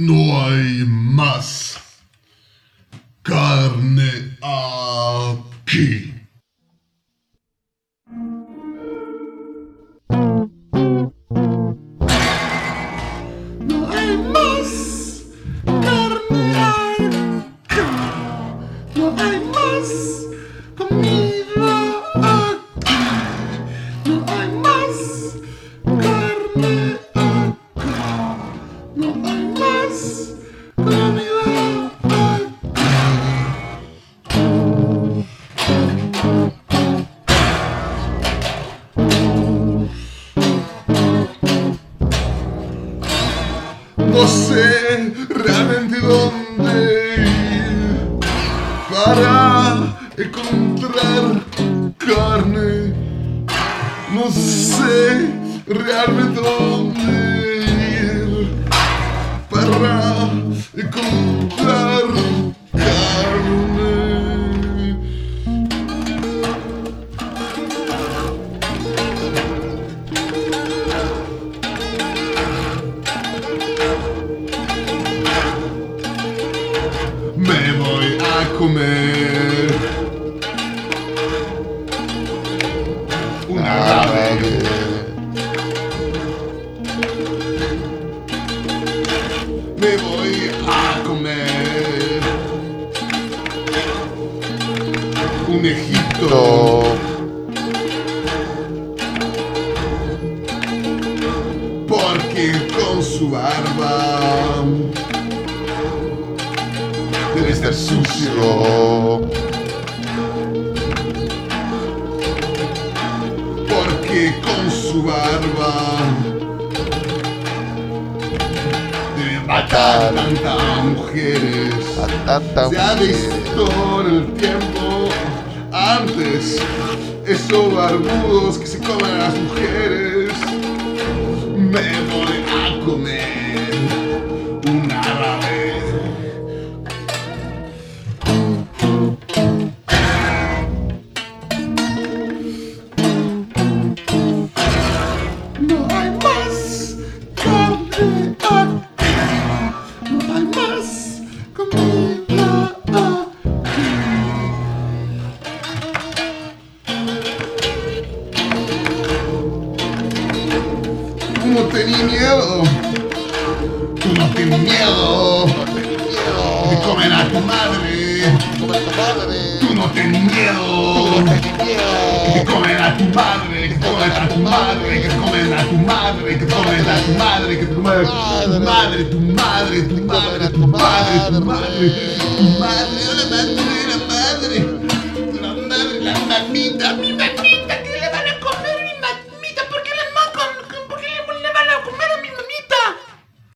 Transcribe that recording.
No hay más carne aquí. No sé realmente dónde ir para encontrar carne. No sé realmente dónde para encontrar carne. Me voy a comer su barba debe estar sucio. Porque con su barba debe matar a tantas mujeres. A tanta Se ha visto en el tiempo antes esos barbudos que se comen a las mujeres. Me voy a comer. un Tenías miedo. Tú no tienes miedo de comer a tu madre. Tu madre. Tú no tienes miedo. Que comen a tu madre, que comen a tu madre, que comen a tu madre, que comen a tu madre, que comen a tu madre, tu madre, tu madre, tu madre, tu madre, tu madre, la madre, la madre, la madre, la mamita, mi mamita.